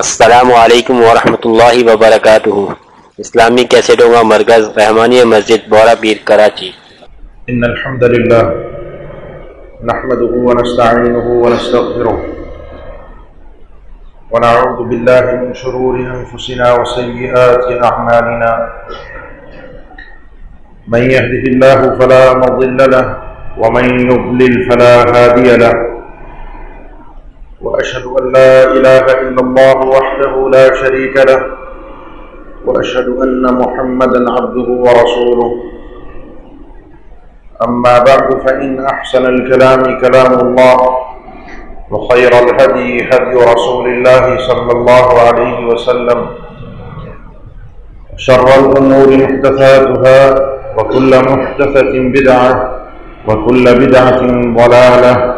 السلام علیکم ورحمۃ اللہ وبرکاتہ۔ اسلامی کیسٹوں کا مرکز رحمانی مسجد بورا پیر کراچی۔ إن الحمد لله نحمده ونستعينه ونستغفره ونعوذ بالله من شرور أنفسنا وسيئات أعمالنا من يهده الله فلا مضل له، ومن يضلل فلا هادي له۔ وأشهد أن لا إله إلا الله وحده لا شريك له، وأشهد أن محمدا عبده ورسوله. أما بعد، فإن أحسن الكلام كلام الله، وخير الهدي هدي رسول الله صلى الله عليه وسلم. شر الأمور محدثاتها، وكل محدثة بدعة، وكل بدعة ضلالة.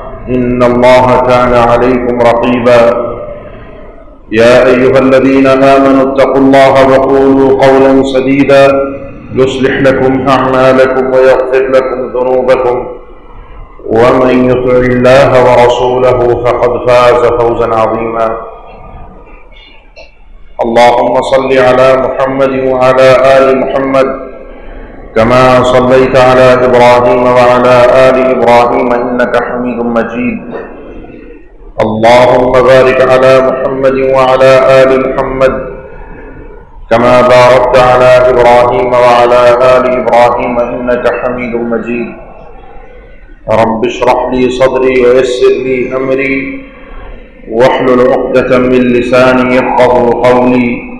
إن الله كان عليكم رقيبا. يا أيها الذين آمنوا اتقوا الله وقولوا قولا سديدا. يصلح لكم أعمالكم ويغفر لكم ذنوبكم. ومن يطع الله ورسوله فقد فاز فوزا عظيما. اللهم صل على محمد وعلى آل محمد كما صليت على إبراهيم وعلى آل إبراهيم إنك حميد مجيد. اللهم بارك على محمد وعلى آل محمد كما باركت على إبراهيم وعلى آل إبراهيم إنك حميد مجيد. رب اشرح لي صدري ويسر لي أمري واحلل عقدة من لساني يفقه قولي.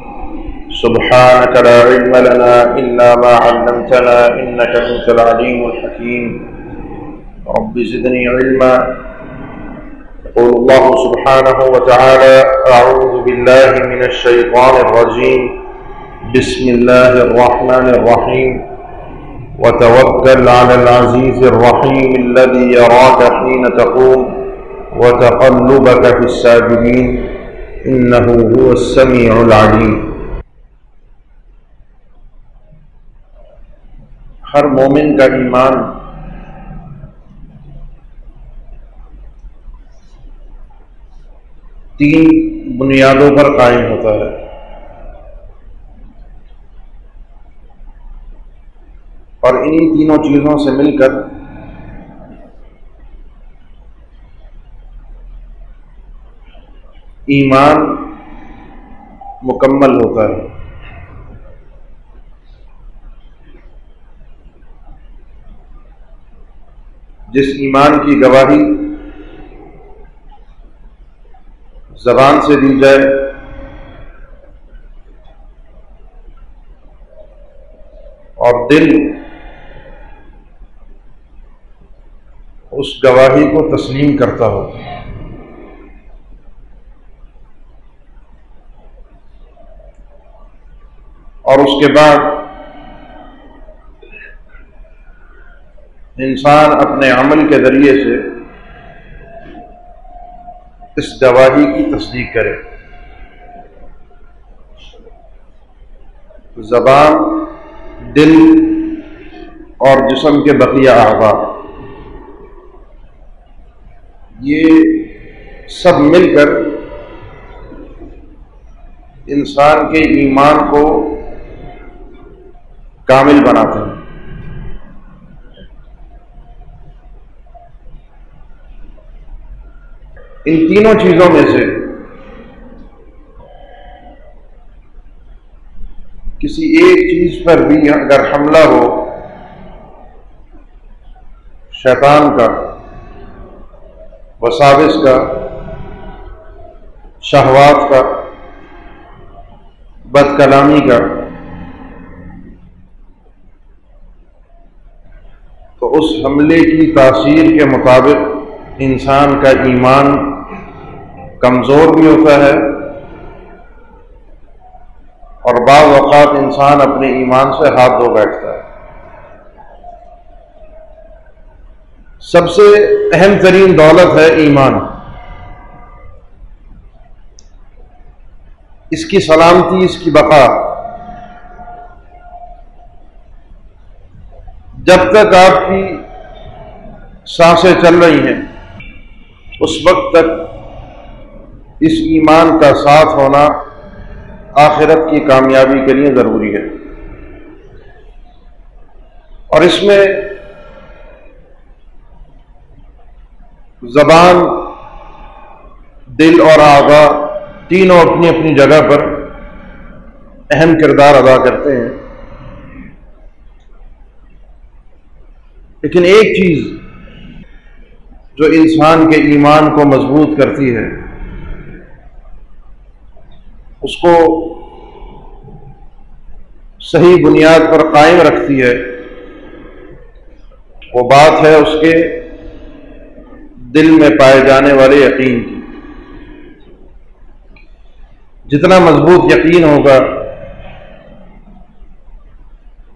سبحانك لا علم لنا إلا ما علمتنا إنك أنت العليم الحكيم. رب زدني علما. يقول الله سبحانه وتعالى أعوذ بالله من الشيطان الرجيم. بسم الله الرحمن الرحيم. وتوكل على العزيز الرحيم الذي يراك حين تقوم وتقلبك في الساجدين. إنه هو السميع العليم. ہر مومن کا ایمان تین بنیادوں پر قائم ہوتا ہے۔ اور انہی تینوں چیزوں سے مل کر ایمان مکمل ہوتا ہے۔ جس ایمان کی گواہی زبان سے دی جائے، اور دل اس گواہی کو تسلیم کرتا ہو۔ اور اس کے بعد انسان اپنے عمل کے ذریعے سے اس گواہی کی تصدیق کرے۔ زبان، دل اور جسم کے بقیہ اعضاء یہ سب مل کر انسان کے ایمان کو کامل بناتے ہیں۔ ان تینوں چیزوں میں سے کسی ایک چیز پر بھی اگر حملہ ہو، شیطان کا، وساوس کا، شہوات کا بد کلامی کا، تو اس حملے کی تاثیر کے مطابق انسان کا ایمان کمزور بھی ہوتا ہے اور بعض اوقات انسان اپنے ایمان سے ہاتھ دھو بیٹھتا ہے۔ سب سے اہم ترین دولت ہے ایمان۔ اس کی سلامتی، اس کی بقا۔ جب تک آپ کی سانسیں چل رہی ہیں، اس وقت تک اس ایمان کا ساتھ ہونا آخرت کی کامیابی کے لیے ضروری ہے۔ اور اس میں زبان، دل اور آگاہ تینوں اپنی اپنی جگہ پر اہم کردار ادا کرتے ہیں۔ لیکن ایک چیز جو انسان کے ایمان کو مضبوط کرتی ہے اس کو صحیح بنیاد پر قائم رکھتی ہے۔ وہ بات ہے اس کے دل میں پائے جانے والے یقین کی۔ جتنا مضبوط یقین ہوگا،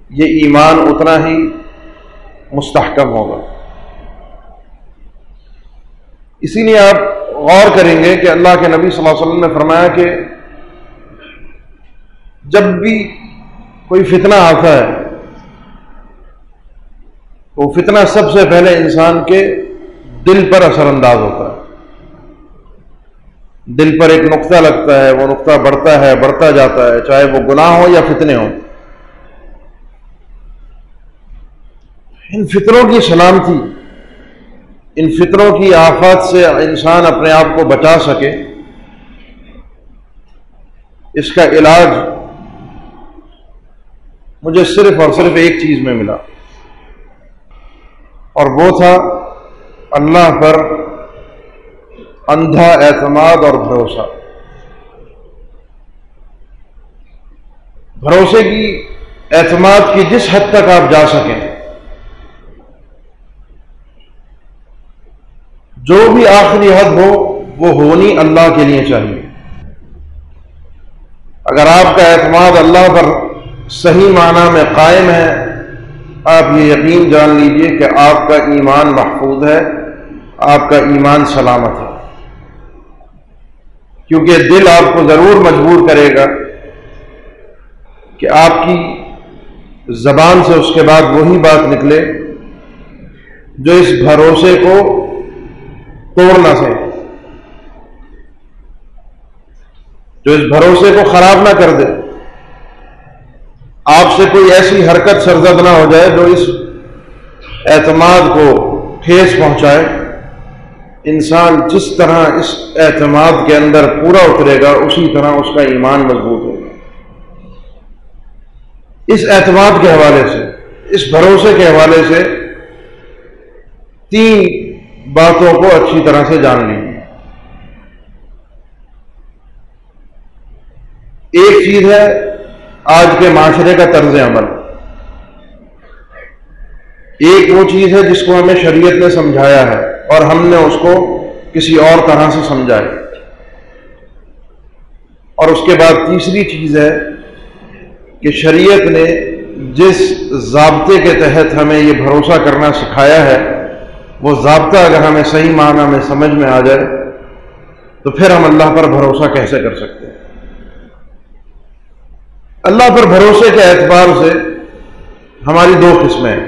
یہ ایمان اتنا ہی مستحکم ہوگا۔ اسی لیے آپ غور کریں گے کہ اللہ کے نبی صلی اللہ علیہ وسلم نے فرمایا کہ جب بھی کوئی فتنہ آتا ہے، تو فتنہ سب سے پہلے انسان کے دل پر اثر انداز ہوتا ہے۔ دل پر ایک نقطہ لگتا ہے، وہ نقطہ بڑھتا ہے، بڑھتا جاتا ہے، چاہے وہ گناہ ہو یا فتنے ہوں۔ ان فطروں کی سلامتی، ان فطروں کی آفات سے انسان اپنے آپ کو بچا سکے۔ اس کا علاج مجھے صرف اور صرف ایک چیز میں ملا۔ اور وہ تھا اللہ پر اندھا اعتماد اور بھروسہ۔ بھروسے کی اعتماد کی جس حد تک آپ جا سکیں، جو بھی آخری حد ہو، وہ ہونی اللہ کے لیے چاہیے۔ اگر آپ کا اعتماد اللہ پر صحیح معنی میں قائم ہے۔ آپ یہ یقین جان لیجیے کہ آپ کا ایمان محفوظ ہے، آپ کا ایمان سلامت ہے۔ کیونکہ دل آپ کو ضرور مجبور کرے گا کہ آپ کی زبان سے اس کے بعد وہی بات نکلے جو اس بھروسے کو توڑ نہ سکے۔ جو اس بھروسے کو خراب نہ کر دے۔ آپ سے کوئی ایسی حرکت سرزد نہ ہو جائے جو اس اعتماد کو ٹھیس پہنچائے۔ انسان جس طرح اس اعتماد کے اندر پورا اترے گا، اسی طرح اس کا ایمان مضبوط ہوگا۔ اس اعتماد کے حوالے سے، اس بھروسے کے حوالے سے تین باتوں کو اچھی طرح سے جان لیجیے ایک چیز ہے آج کے معاشرے کا طرز عمل۔ ایک وہ چیز ہے جس کو ہمیں شریعت نے سمجھایا ہے اور ہم نے اس کو کسی اور طرح سے سمجھایا اور اس کے بعد تیسری چیز ہے کہ شریعت نے جس ضابطے کے تحت ہمیں یہ بھروسہ کرنا سکھایا ہے، وہ ضابطہ اگر ہمیں صحیح معنی میں سمجھ میں آ جائے، تو پھر ہم اللہ پر بھروسہ کیسے کر سکتے ہیں؟ اللہ پر بھروسے کے اعتبار سے ہماری دو قسمیں ہیں۔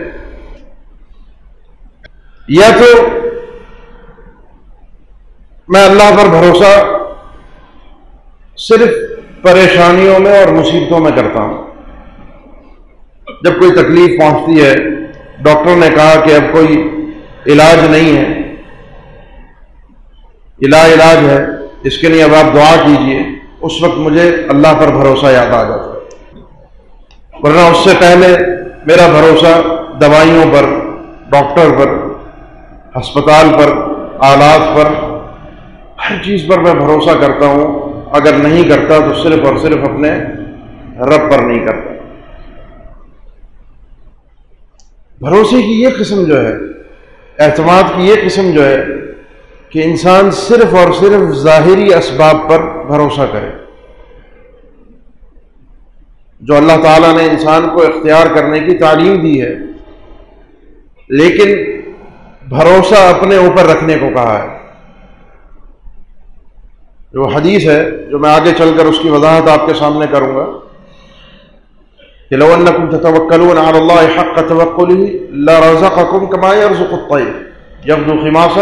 یا تو میں اللہ پر بھروسہ صرف پریشانیوں میں اور مصیبتوں میں کرتا ہوں۔ جب کوئی تکلیف پہنچتی ہے، ڈاکٹر نے کہا کہ اب کوئی علاج نہیں ہے۔ علاج علاج ہے، اس کے لیے اب آپ دعا کیجیے، اس وقت مجھے اللہ پر بھروسہ یاد آ جاتا ہے۔ ورنہ اس سے پہلے میرا بھروسہ دوائیوں پر، ڈاکٹر پر، ہسپتال پر، آلات پر، ہر چیز پر میں بھروسہ کرتا ہوں۔ اگر نہیں کرتا تو صرف اور صرف اپنے رب پر نہیں کرتا۔ بھروسے کی یہ قسم جو ہے، اعتماد کی یہ قسم جو ہے کہ انسان صرف اور صرف ظاہری اسباب پر بھروسہ کرے۔ جو اللہ تعالیٰ نے انسان کو اختیار کرنے کی تعلیم دی ہے، لیکن بھروسہ اپنے اوپر رکھنے کو کہا ہے۔ جو حدیث ہے، جو میں آگے چل کر اس کی وضاحت آپ کے سامنے کروں گا۔ کہ لو انکم تتوکلون علی اللہ حق توکلہ لرزقکم کما يرزق الطیر۔ یغدو خماسا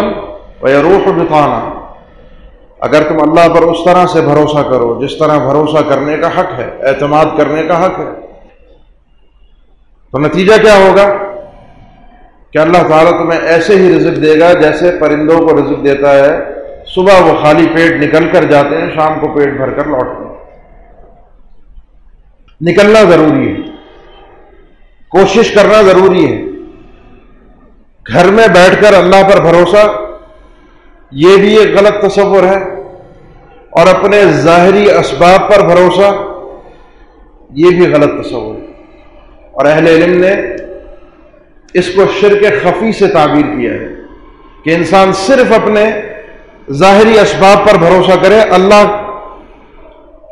ویروح بطانا۔ اگر تم اللہ پر اس طرح سے بھروسہ کرو، جس طرح بھروسہ کرنے کا حق ہے، اعتماد کرنے کا حق ہے، تو نتیجہ کیا ہوگا؟ کہ اللہ تعالیٰ تمہیں ایسے ہی رزق دے گا جیسے پرندوں کو رزق دیتا ہے۔ صبح وہ خالی پیٹ نکل کر جاتے ہیں، شام کو پیٹ بھر کر لوٹتے ہیں۔ نکلنا ضروری ہے۔ کوشش کرنا ضروری ہے۔ گھر میں بیٹھ کر اللہ پر بھروسہ، یہ بھی ایک غلط تصور ہے۔ اور اپنے ظاہری اسباب پر بھروسہ، یہ بھی غلط تصور ہے۔ اور اہل علم نے اس کو شرک خفی سے تعبیر کیا ہے کہ انسان صرف اپنے ظاہری اسباب پر بھروسہ کرے، اللہ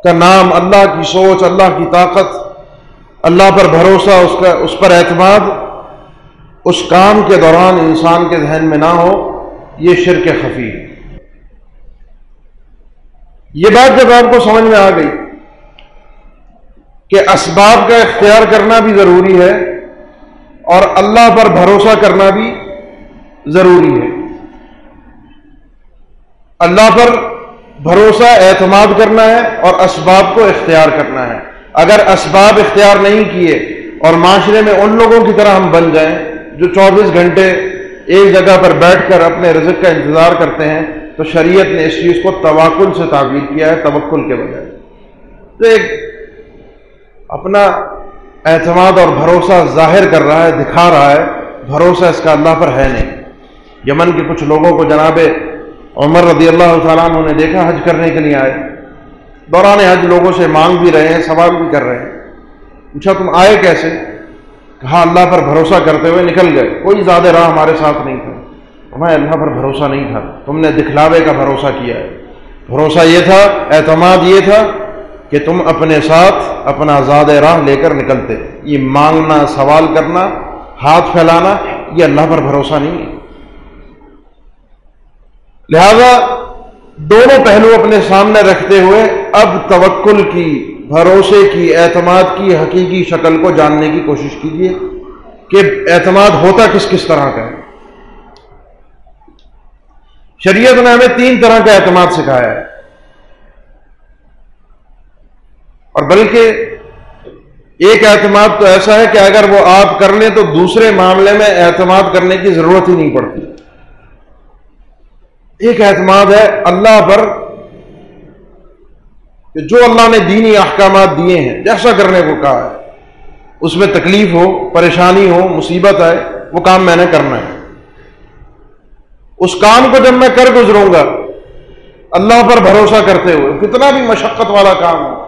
کا نام، اللہ کی سوچ، اللہ کی طاقت، اللہ پر بھروسہ، اس کا، اس پر اعتماد، اس کام کے دوران انسان کے ذہن میں نہ ہو، یہ شرک خفی ہے۔ یہ بات جب آپ کو سمجھ میں آ گئی کہ اسباب کا اختیار کرنا بھی ضروری ہے اور اللہ پر بھروسہ کرنا بھی ضروری ہے۔ اللہ پر بھروسہ اعتماد کرنا ہے اور اسباب کو اختیار کرنا ہے۔ اگر اسباب اختیار نہیں کیے اور معاشرے میں ان لوگوں کی طرح ہم بن جائیں جو چوبیس گھنٹے ایک جگہ پر بیٹھ کر اپنے رزق کا انتظار کرتے ہیں تو شریعت نے اس چیز کو توکل سے تعبیر کیا ہے، توکل کے بجائے تو ایک اپنا اعتماد اور بھروسہ ظاہر کر رہا ہے، دکھا رہا ہے۔ بھروسہ اس کا اللہ پر ہے نہیں۔ یمن کے کچھ لوگوں کو جناب عمر رضی اللہ تعالیٰ عنہ نے دیکھا، حج کرنے کے لیے آئے۔ دوران حج لوگوں سے مانگ بھی رہے ہیں، سوال بھی کر رہے ہیں۔ پوچھا، تم آئے کیسے؟ کہا، اللہ پر بھروسہ کرتے ہوئے نکل گئے۔ کوئی زیادہ راہ ہمارے ساتھ نہیں تھا۔ ہمیں اللہ پر بھروسہ نہیں تھا۔ تم نے دکھلاوے کا بھروسہ کیا ہے۔ بھروسہ یہ تھا، اعتماد یہ تھا کہ تم اپنے ساتھ اپنا زاد راہ لے کر نکلتے۔ یہ مانگنا، سوال کرنا، ہاتھ پھیلانا، یہ اللہ پر بھروسہ نہیں ہے۔ لہذا دونوں پہلو اپنے سامنے رکھتے ہوئے اب توکل کی، بھروسے کی، اعتماد کی، حقیقی شکل کو جاننے کی کوشش کیجیے کہ اعتماد ہوتا کس کس طرح کا ہے۔ شریعت نے ہمیں تین طرح کا اعتماد سکھایا ہے۔ اور بلکہ ایک اعتماد تو ایسا ہے کہ اگر وہ آپ کر لیں تو دوسرے معاملے میں اعتماد کرنے کی ضرورت ہی نہیں پڑتی۔ ایک اعتماد ہے اللہ پر کہ جو اللہ نے دینی احکامات دیے ہیں جیسا کرنے کو کہا ہے۔ اس میں تکلیف ہو، پریشانی ہو، مصیبت آئے، وہ کام میں نے کرنا ہے۔ اس کام کو جب میں کر گزروں گا، اللہ پر بھروسہ کرتے ہوئے، کتنا بھی مشقت والا کام ہو،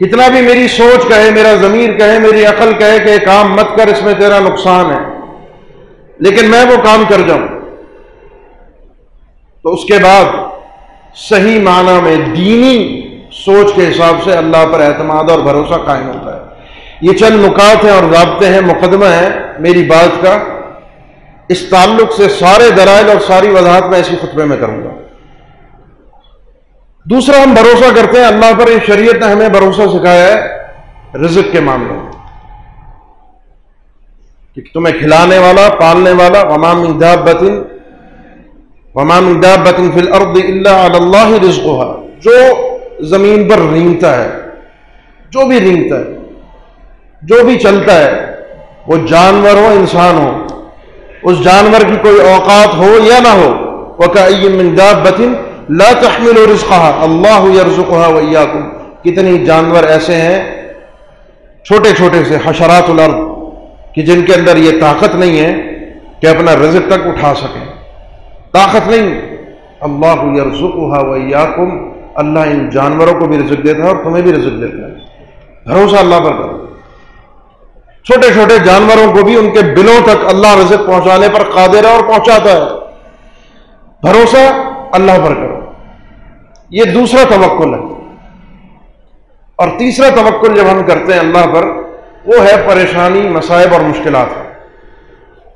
کتنا بھی میری سوچ کہے، میرا ضمیر کہے، میری عقل کہے کہ کام مت کر، اس میں تیرا نقصان ہے۔ لیکن میں وہ کام کر جاؤں۔ تو اس کے بعد صحیح معنی میں دینی سوچ کے حساب سے اللہ پر اعتماد اور بھروسہ قائم ہوتا ہے۔ یہ چند نکات ہیں اور ضابطے ہیں، مقدمہ ہے میری بات کا۔ اس تعلق سے سارے درائل اور ساری وضاحت میں اسی خطبے میں کروں گا۔ دوسرا، ہم بھروسہ کرتے ہیں۔ اللہ پر اس شریعت نے ہمیں بھروسہ سکھایا ہے رزق کے معاملے میں۔ کہ تمہیں کھلانے والا، پالنے والا ومام انداب بطن ومام انداب بطن فل ارد اللہ اللہ رزق جو زمین پر رینگتا ہے، جو بھی رینگتا ہے، جو بھی چلتا ہے، وہ جانور ہو، انسان ہو اس جانور کی کوئی اوقات ہو یا نہ ہو وہ لا تحمل رزقها اللہ يرزقها واياكم کتنی جانور ایسے ہیں، چھوٹے چھوٹے سے حشرات الارض، کہ جن کے اندر یہ طاقت نہیں ہے کہ اپنا رزق تک اٹھا سکیں۔ طاقت نہیں۔ اللہ يرزقها واياكم اللہ ان جانوروں کو بھی رزق دیتا ہے اور تمہیں بھی رزق دیتا ہے۔ بھروسہ اللہ پر کرو۔ چھوٹے چھوٹے جانوروں کو بھی ان کے بلوں تک اللہ رزق پہنچانے پر قادر ہے اور پہنچاتا ہے۔ بھروسہ اللہ پر کرو۔ یہ دوسرا توکل ہے۔ اور تیسرا توکل جب ہم کرتے ہیں اللہ پر، وہ ہے پریشانی مسائب اور مشکلات۔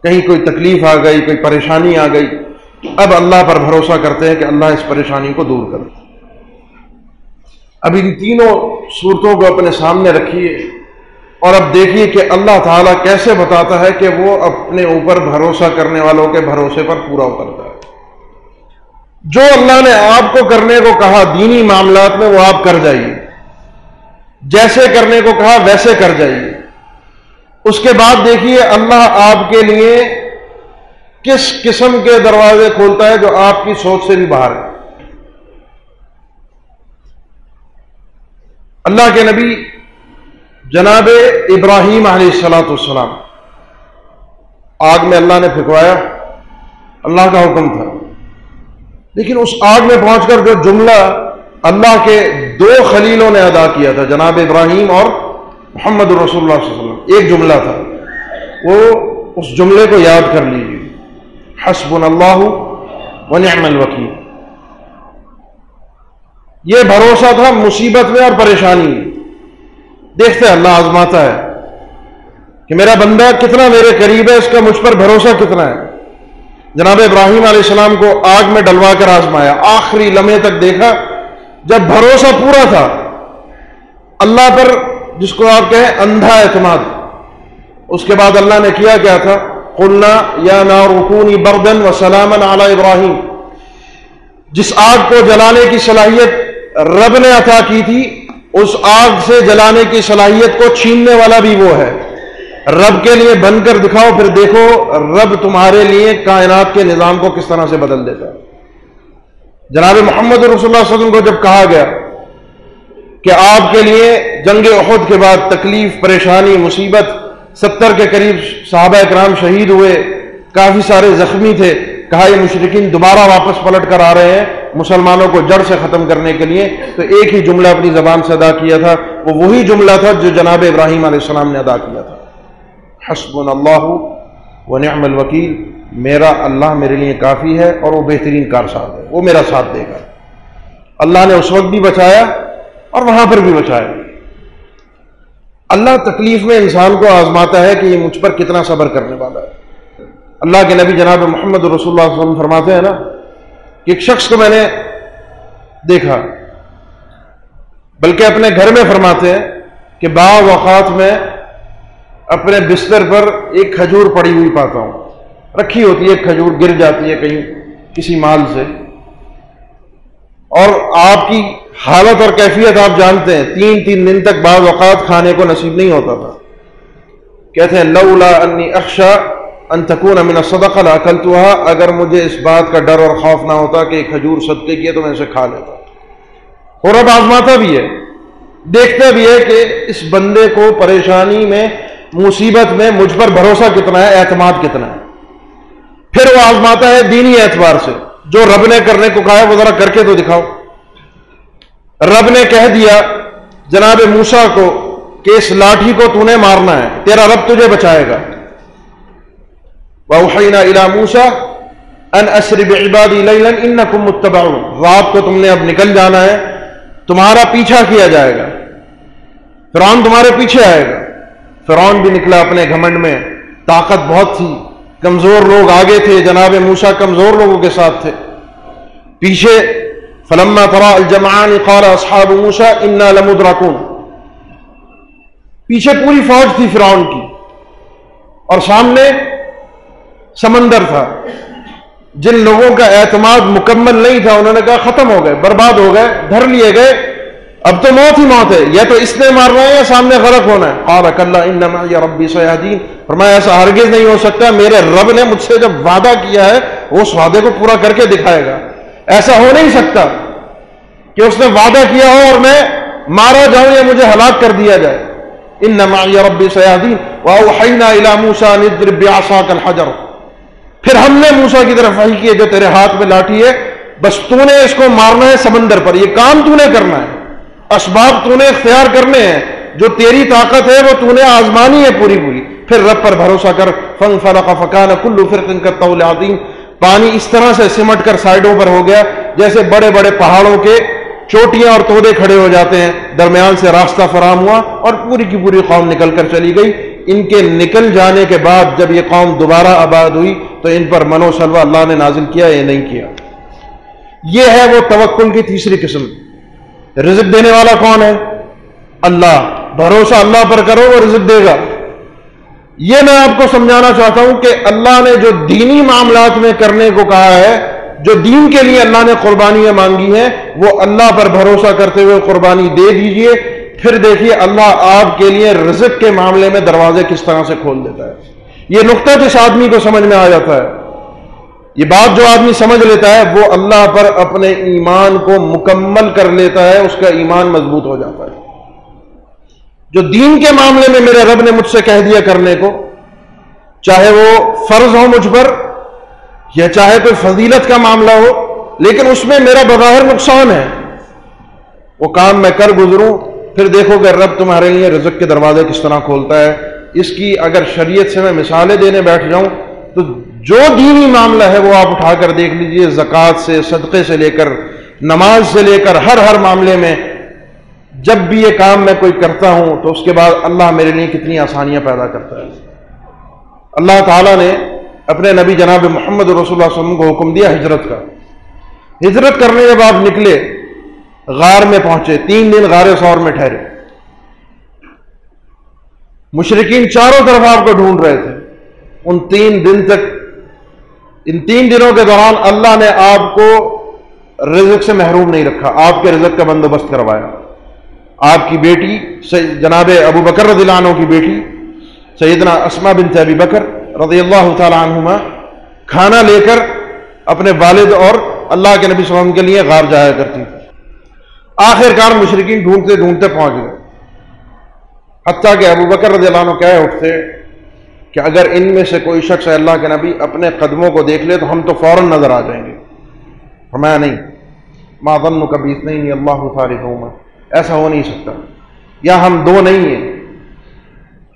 کہیں کوئی تکلیف آ گئی، کوئی پریشانی آ گئی، اب اللہ پر بھروسہ کرتے ہیں کہ اللہ اس پریشانی کو دور کر اب ان تینوں صورتوں کو اپنے سامنے رکھیے۔ اور اب دیکھیے کہ اللہ تعالیٰ کیسے بتاتا ہے کہ وہ اپنے اوپر بھروسہ کرنے والوں کے بھروسے پر پورا اترتا ہے۔ جو اللہ نے آپ کو کرنے کو کہا، دینی معاملات میں وہ آپ کر جائیے۔ جیسے کرنے کو کہا، ویسے کر جائیے۔ اس کے بعد دیکھیے، اللہ آپ کے لیے کس قسم کے دروازے کھولتا ہے جو آپ کی سوچ سے بھی باہر ہے۔ اللہ کے نبی جناب ابراہیم علیہ السلاۃ السلام آگ میں اللہ نے پھینکوایا اللہ کا حکم تھا۔ لیکن اس آگ میں پہنچ کر جو جملہ اللہ کے دو خلیلوں نے ادا کیا تھا، جناب ابراہیم اور محمد رسول اللہ صلی اللہ علیہ وسلم، ایک جملہ تھا۔ وہ اس جملے کو یاد کر لیجیے حسب اللہ ونعم الوکیل۔ یہ بھروسہ تھا مصیبت میں اور پریشانی میں۔ دیکھتے اللہ آزماتا ہے کہ میرا بندہ کتنا میرے قریب ہے، اس کا مجھ پر بھروسہ کتنا ہے؟ جناب ابراہیم علیہ السلام کو آگ میں ڈلوا کر آزمایا، آخری لمحے تک دیکھا، جب بھروسہ پورا تھا، اللہ پر جس کو آپ کہیں اندھا اعتماد، اس کے بعد اللہ نے کیا کیا تھا؟ قلنا یا نارکونی بردن و سلامن اعلی ابراہیم۔ جس آگ کو جلانے کی صلاحیت رب نے عطا کی تھی اس آگ سے جلانے کی صلاحیت کو چھیننے والا بھی وہ ہے۔ رب کے لیے بن کر دکھاؤ، پھر دیکھو رب تمہارے لیے کائنات کے نظام کو کس طرح سے بدل دیتا ہے۔ جناب محمد رسول اللہ علیہ وسلم کو جب کہا گیا کہ آپ کے لیے جنگ عہد کے بعد تکلیف، پریشانی، مصیبت، ستر کے قریب صحابہ اکرام شہید ہوئے، کافی سارے زخمی تھے، کہا یہ مشرقین دوبارہ واپس پلٹ کر آ رہے ہیں۔ مسلمانوں کو جڑ سے ختم کرنے کے لیے تو ایک ہی جملہ اپنی زبان سے ادا کیا تھا، وہ وہی جملہ تھا جو جناب ابراہیم علیہ السلام نے ادا کیا تھا۔ حسب اللہ و نعم الوکیل، میرا اللہ میرے لیے کافی ہے اور وہ بہترین کار ہے، وہ میرا ساتھ دے گا۔ اللہ نے اس وقت بھی بچایا اور وہاں پر بھی بچایا۔ اللہ تکلیف میں انسان کو آزماتا ہے کہ یہ مجھ پر کتنا صبر کرنے والا ہے۔ اللہ کے نبی جناب محمد رسول اللہ علیہ وسلم فرماتے ہیں نا ایک شخص کو میں نے دیکھا، بلکہ اپنے گھر میں فرماتے ہیں کہ با وقات میں اپنے بستر پر ایک کھجور پڑی ہوئی پاتا ہوں۔ رکھی ہوتی ہے کھجور گر جاتی ہے کہیں کسی مال سے۔ اور آپ کی حالت اور کیفیت آپ جانتے ہیں، تین تین دن تک بعض اوقات کھانے کو نصیب نہیں ہوتا تھا۔ کہتے ہیں، لولا انی اخشا انتقون امن صدق تو اگر مجھے اس بات کا ڈر اور خوف نہ ہوتا کہ کھجور صدقے کیے تو میں اسے کھا لیتا۔ اور اب آزماتا بھی ہے، دیکھتا بھی ہے کہ اس بندے کو پریشانی میں، مصیبت میں مجھ پر بھروسہ کتنا ہے، اعتماد کتنا ہے۔ پھر وہ آزماتا ہے دینی اعتبار سے، جو رب نے کرنے کو کہا ہے، وہ ذرا کر کے تو دکھاؤ۔ رب نے کہہ دیا، جناب موسا کو کہ اس لاٹھی کو تو نے مارنا ہے، تیرا رب تجھے بچائے گا۔ موسا ان اسرب عبادی رات کو تم نے اب نکل جانا ہے، تمہارا پیچھا کیا جائے گا۔ فرعون تمہارے پیچھے آئے گا۔ فرعون بھی نکلا اپنے گھمنڈ میں۔ طاقت بہت تھی۔ کمزور لوگ آگے تھے۔ جناب موسا کمزور لوگوں کے ساتھ تھے۔ پیچھے، فلما فرا الجمان قال اصحاب موسا انا لمدرکون پیچھے پوری فوج تھی فرعون کی۔ اور سامنے سمندر تھا۔ جن لوگوں کا اعتماد مکمل نہیں تھا، انہوں نے کہا ختم ہو گئے، برباد ہو گئے، دھر لیے گئے۔ اب تو موت ہی موت ہے، یا تو اس نے مارنا ہے یا سامنے غرق ہونا ہے۔ قال اکلا انما یا ربی سیادین فرمایا، ایسا ہرگز نہیں ہو سکتا، میرے رب نے مجھ سے جب وعدہ کیا ہے، وہ اس وعدے کو پورا کر کے دکھائے گا۔ ایسا ہو نہیں سکتا کہ اس نے وعدہ کیا ہو اور میں مارا جاؤں یا مجھے ہلاک کر دیا جائے۔ انما یا ربی سیادین واوحینا الى موسى نضرب بعصاك الحجر۔ پھر ہم نے موسا کی طرف وحی کی جو تیرے ہاتھ میں لاٹھی ہے، بس تو نے اس کو مارنا ہے سمندر پر، یہ کام تو نے کرنا ہے۔ اسباب تو نے اختیار کرنے ہیں، جو تیری طاقت ہے وہ تو نے آزمانی ہے پوری پوری۔ پھر رب پر بھروسہ کر، فن فرق فکان کلو فرقن کا طول پانی اس طرح سے سمٹ کر سائڈوں پر ہو گیا، جیسے بڑے بڑے پہاڑوں کے چوٹیاں اور تودے کھڑے ہو جاتے ہیں۔ درمیان سے راستہ فراہم ہوا اور پوری کی پوری قوم نکل کر چلی گئی۔ ان کے نکل جانے کے بعد جب یہ قوم دوبارہ آباد ہوئی تو ان پر منو سلوا اللہ نے نازل کیا یا نہیں کیا؟ یہ ہے وہ توکل کی تیسری قسم۔ رزق دینے والا کون ہے؟ اللہ۔ بھروسہ اللہ پر کرو، وہ رزق دے گا۔ یہ میں آپ کو سمجھانا چاہتا ہوں کہ اللہ نے جو دینی معاملات میں کرنے کو کہا ہے، جو دین کے لیے اللہ نے قربانیاں مانگی ہیں، وہ اللہ پر بھروسہ کرتے ہوئے قربانی دے دیجیے۔ پھر دیکھیے اللہ آپ کے لیے رزق کے معاملے میں دروازے کس طرح سے کھول دیتا ہے۔ یہ نقطہ جس آدمی کو سمجھ میں آ جاتا ہے، یہ بات جو آدمی سمجھ لیتا ہے، وہ اللہ پر اپنے ایمان کو مکمل کر لیتا ہے، اس کا ایمان مضبوط ہو جاتا ہے۔ جو دین کے معاملے میں میرے رب نے مجھ سے کہہ دیا کرنے کو، چاہے وہ فرض ہو مجھ پر، یا چاہے کوئی فضیلت کا معاملہ ہو، لیکن اس میں میرا بظاہر نقصان ہے۔ وہ کام میں کر گزروں پھر دیکھو کہ رب تمہارے لیے رزق کے دروازے کس طرح کھولتا ہے۔ اس کی اگر شریعت سے میں مثالیں دینے بیٹھ جاؤں، تو جو دینی معاملہ ہے وہ آپ اٹھا کر دیکھ لیجیے، زکوٰۃ سے، صدقے سے لے کر، نماز سے لے کر، ہر ہر معاملے میں جب بھی یہ کام میں کوئی کرتا ہوں، تو اس کے بعد اللہ میرے لیے کتنی آسانیاں پیدا کرتا ہے۔ اللہ تعالیٰ نے اپنے نبی جناب محمد رسول اللہ علیہ وسلم کو حکم دیا ہجرت کا۔ ہجرت کرنے کے بعد نکلے۔ غار میں پہنچے، تین دن غار سور میں ٹھہرے۔ مشرقین چاروں طرف آپ کو ڈھونڈ رہے تھے۔ ان تین دن تک، ان تین دنوں کے دوران اللہ نے آپ کو رزق سے محروم نہیں رکھا، آپ کے رزق کا بندوبست کروایا۔ آپ کی بیٹی جناب ابو بکر رضی اللہ عنہ کی بیٹی، سیدنا اسما بن ابی بکر رضی اللہ تعالیٰ عنہما کھانا لے کر اپنے والد اور اللہ کے نبی صلی اللہ علیہ وسلم کے لیے غار جایا کرتی تھی آخر کار مشرقین ڈھونڈتے ڈھونڈتے پہنچ گئے۔ حتیٰ کہ ابو بکر رضی اللہ عنہ کہہ اٹھتے کہ اگر ان میں سے کوئی شخص اللہ کے نبی، اپنے قدموں کو دیکھ لے تو ہم تو فوراً نظر آ جائیں گے۔ فرمایا نہیں۔ ماضن کبھی نہیں اللہ فارغ ہوں ایسا ہو نہیں سکتا۔ یا ہم دو نہیں ہیں۔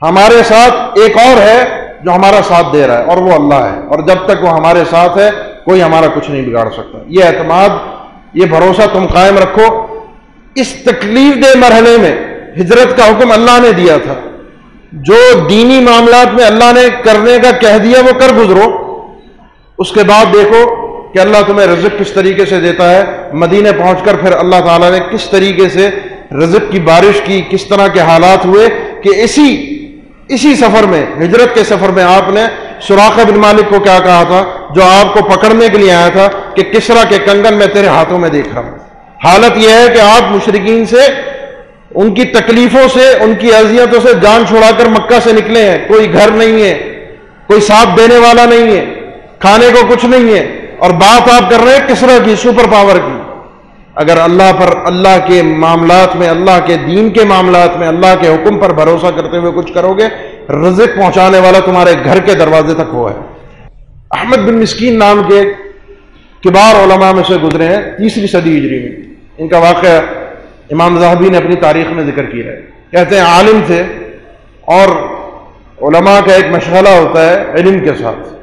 ہمارے ساتھ ایک اور ہے جو ہمارا ساتھ دے رہا ہے، اور وہ اللہ ہے۔ اور جب تک وہ ہمارے ساتھ ہے، کوئی ہمارا کچھ نہیں بگاڑ سکتا۔ یہ اعتماد، یہ بھروسہ تم قائم رکھو۔ اس تکلیف دہ مرحلے میں ہجرت کا حکم اللہ نے دیا تھا۔ جو دینی معاملات میں اللہ نے کرنے کا کہہ دیا وہ کر گزرو۔ اس کے بعد دیکھو کہ اللہ تمہیں رزق کس طریقے سے دیتا ہے۔ مدینے پہنچ کر پھر اللہ تعالیٰ نے کس طریقے سے رزق کی بارش کی، کس طرح کے حالات ہوئے کہ اسی اسی سفر میں، ہجرت کے سفر میں آپ نے سوراخ بن مالک کو کیا کہا تھا؟ جو آپ کو پکڑنے کے لیے آیا تھا کہ کسرا کے کنگن میں تیرے ہاتھوں میں دیکھ رہا ہوں۔ حالت یہ ہے کہ آپ مشرقین سے، ان کی تکلیفوں سے، ان کی اذیتوں سے جان چھوڑا کر مکہ سے نکلے ہیں۔ کوئی گھر نہیں ہے، کوئی ساتھ دینے والا نہیں ہے، کھانے کو کچھ نہیں ہے۔ اور بات آپ کر رہے ہیں کسرا کی، سپر پاور کی۔ اگر اللہ پر، اللہ کے معاملات میں، اللہ کے دین کے معاملات میں، اللہ کے حکم پر بھروسہ کرتے ہوئے کچھ کرو گے، رزق پہنچانے والا تمہارے گھر کے دروازے تک ہوا ہے۔ احمد بن مسکین نام کے کبار علماء میں سے گزرے ہیں تیسری صدی ہجری میں۔ ان کا واقعہ امام زہبی نے اپنی تاریخ میں ذکر کیا ہے۔ کہتے ہیں عالم تھے اور علماء کا ایک مشغلہ ہوتا ہے علم کے ساتھ۔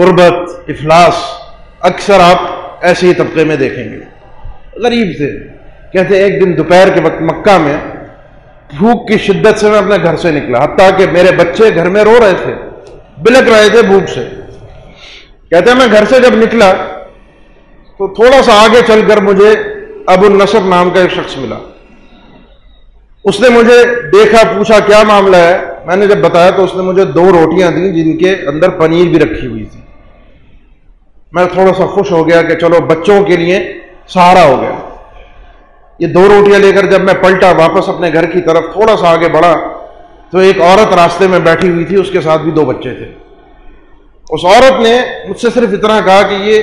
غربت، افلاس، اکثر آپ ایسے ہی طبقے میں دیکھیں گے۔ غریب تھے۔ کہتے ایک دن دوپہر کے وقت مکہ میں بھوک کی شدت سے میں اپنے گھر سے نکلا، حتیٰ کہ میرے بچے گھر میں رو رہے تھے، بلک رہے تھے بھوک سے۔ کہتے ہیں میں گھر سے جب نکلا تو تھوڑا سا آگے چل کر مجھے ابو النصر نام کا ایک شخص ملا۔ اس نے مجھے دیکھا، پوچھا، کیا معاملہ ہے؟ میں نے جب بتایا تو اس نے مجھے دو روٹیاں دیں جن کے اندر پنیر بھی رکھی ہوئی تھی۔ میں تھوڑا سا خوش ہو گیا کہ چلو بچوں کے لیے سہارا ہو گیا۔ یہ دو روٹیاں لے کر جب میں پلٹا واپس اپنے گھر کی طرف، تھوڑا سا آگے بڑھا تو ایک عورت راستے میں بیٹھی ہوئی تھی، اس کے ساتھ بھی دو بچے تھے۔ اس عورت نے مجھ سے صرف اتنا کہا کہ یہ